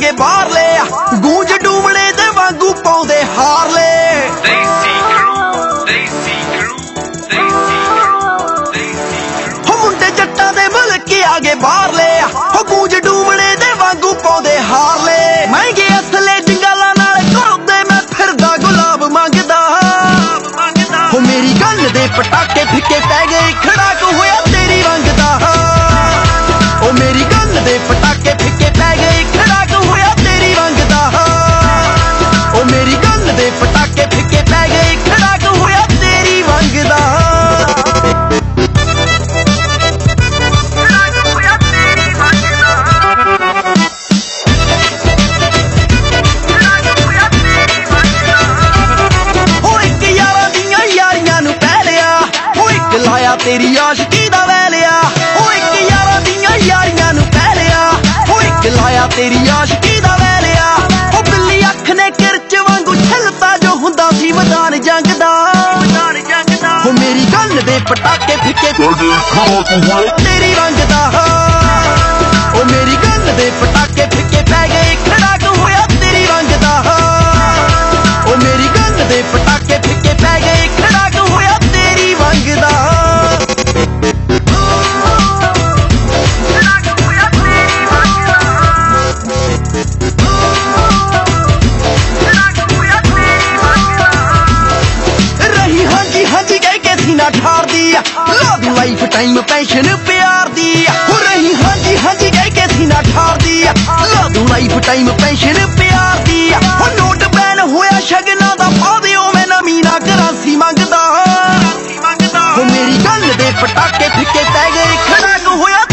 ਆਗੇ ਬਾਹਰਲੇ ਆ ਗੂੰਜ ਡੂਮਣੇ ਦੇ ਵਾਂਗੂ ਪਾਉਂਦੇ ਹਾਰਲੇ They see crew, they see crew, they see crew, they see crew. ਹੋ ਮੁੰਡੇ ਜੱਟਾਂ ਦੇ ਮੁਲਕ ਆਗੇ ਬਾਹਰਲੇ ਆ ਹੋ ਗੂੰਜ ਡੂਮਣੇ ਦੇ ਵਾਂਗੂ ਪਾਉਂਦੇ ਹਾਰਲੇ ਮਹਿੰਗੇ ਅਸਲੇ ਜੰਗਾਲਾਂ ਨਾਲ ਘੁਰਦੇ ਮੈਂ ਫਿਰਦਾ ਗੁਲਾਬ ਮੰਗਦਾ। ਹੋ ਮੇਰੀ ਗੱਲ ਦੇ ਪਟਾਕੇ ਫਿੱਕੇ ਪੈ ਗਏ ਖੜਾਕ ਹੋਇਆ ਤੇਰੀ ਰੰਗ ਦਾ। ਉਹ ਮੇਰੀ ਗੱਲ ਦੇ ਪਟਾਕੇ ਉਹ ਗੱਲ ਦੇ ਪਟਾਕੇ ਫਿੱਕੇ ਪੈ ਗਏ ਖੜਾਕ ਹੋਇਆ ਤੇਰੀ ਰੰਗ ਦਾ। ਹੋ ਇੱਕ ਯਾਰਾਂ ਦੀਆਂ ਯਾਰੀਆਂ ਨੂੰ ਪੈ ਲਿਆ ਹੋ ਇੱਕ ਲਾਇਆ ਤੇਰੀ ਆਸ਼ਕੀ ਦਾ ਵੈ ਲਿਆ ਹੋ ਇੱਕ ਯਾਰਾਂ ਦੀਆਂ ਯਾਰੀਆਂ ਨੂੰ ਪੈ ਲਿਆ ਹੋ ਇੱਕ ਲਾਇਆ ਤੇਰੀ ਆਸ਼ਕੀ ਪਟਾਕੇ ਤੇਰੀ ਰੰਗ ਦਾ ਉਹ ਮੇਰੀ ਗੱਲ ਦੇ ਪਟਾਕੇ ਫਿੱਕੇ ਪੈ ਗਏ। ਆ। ਲਵ ਲਾਈਫ ਟਾਈਮ ਪੈਸ਼ਨ ਪਿਆਰ ਦੀ ਆ। ਹੋ ਰਹੀ ਹਾਂਜੀ ਹਾਂਜੀ ਕਹਿ ਕੇ ਸੀਨਾ ਠਾਰਦੀ ਆ। ਲਵ ਲਾਈਫ ਟਾਈਮ ਪੈਸ਼ਨ ਪਿਆਰ ਦੀ ਆ। ਹੋ ਨੋਟ ਬੈਨ ਹੋਇਆ ਸ਼ਗਨਾਂ ਦਾ ਪਾਦਿਓ ਮੈਂ ਨਵੀਂ ਨਾ ਕਰਾਂਸੀ ਮੰਗਦਾ। ਹੋ ਮੇਰੀ ਗੱਲ ਦੇ ਪਟਾਕੇ ਫਿੱਕੇ ਪੈ ਗਏ ਖੜਾਕ ਹੋਇਆ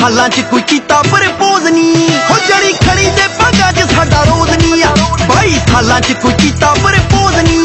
22 'ਚ ਕੋਈ ਕੀਤਾ ਪ੍ਰਪੋਜ਼ ਨਹੀਂ। ਹੋ ਜੜੀ ਖੜੀ ਤੇ ਪੰਗਾ 'ਚ ਸਾਡਾ ਰੋਜ਼ ਨਹੀਂ ਆ। 22 ਸਾਲਾਂ 'ਚ ਕੋਈ ਕੀਤਾ ਪ੍ਰਪੋਜ਼ ਨਹੀਂ।